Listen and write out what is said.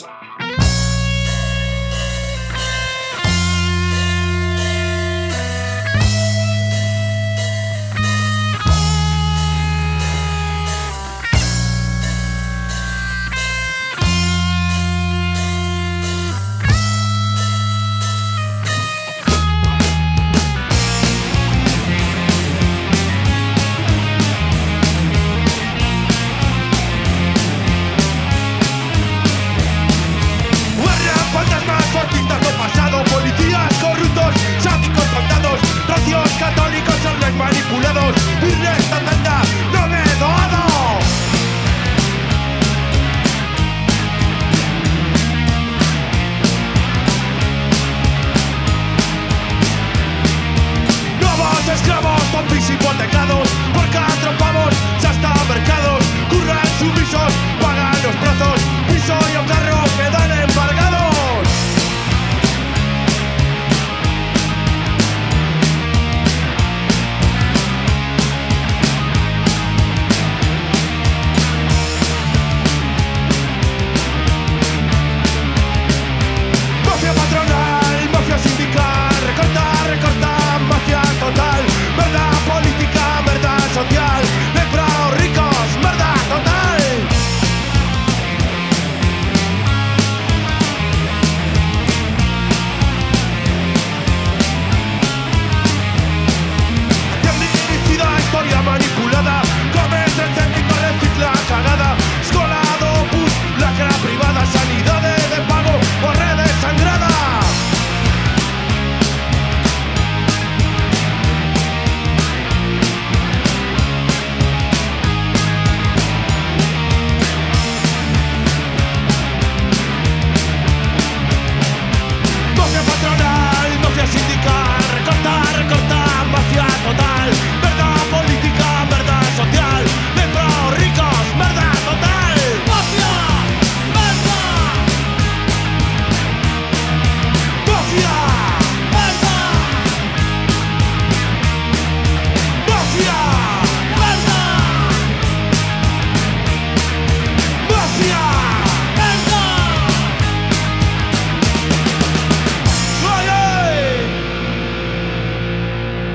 Música